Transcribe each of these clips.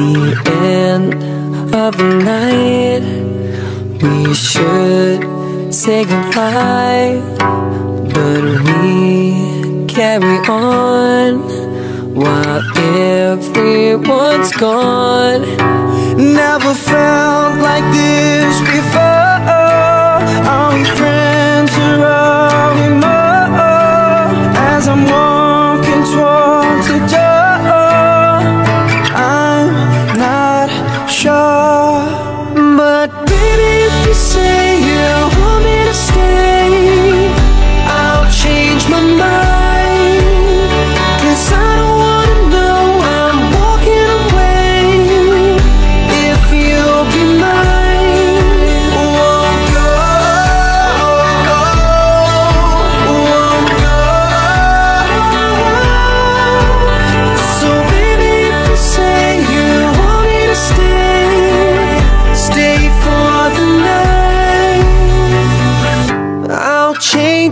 the end of the night. We should say goodbye But we carry on While everyone's gone. Never felt like this. Oh.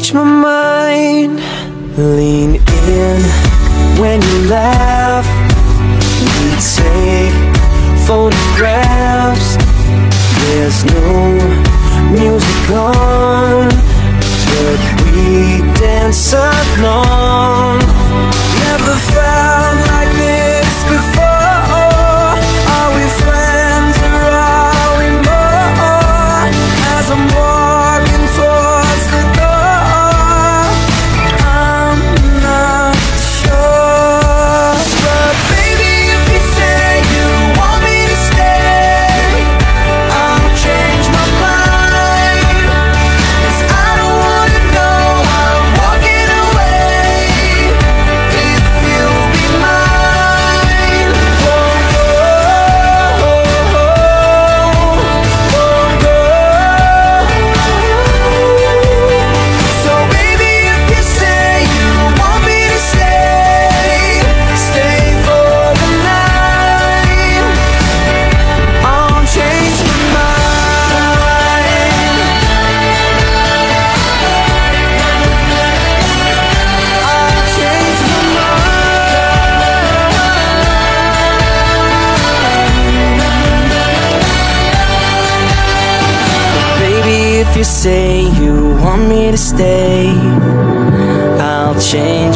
change my mind Lean in when you laugh. We take photographs. There's no music on. But we dance alone you say you want me to stay I'll change